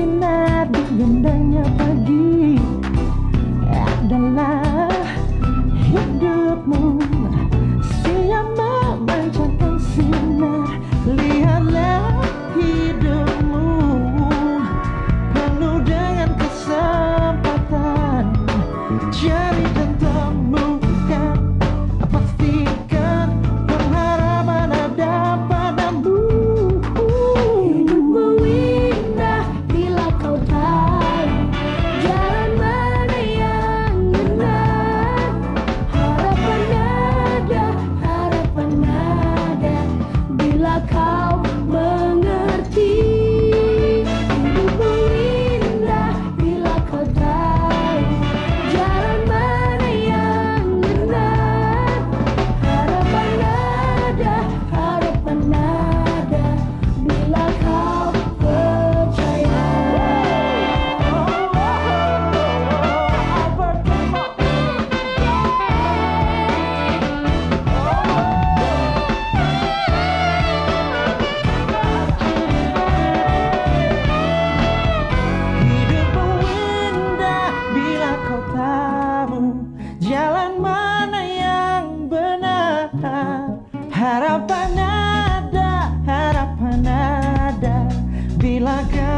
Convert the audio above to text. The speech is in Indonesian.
bersinar di indahnya pagi. Adalah hidupmu harapan ada harapan ada. Bila kau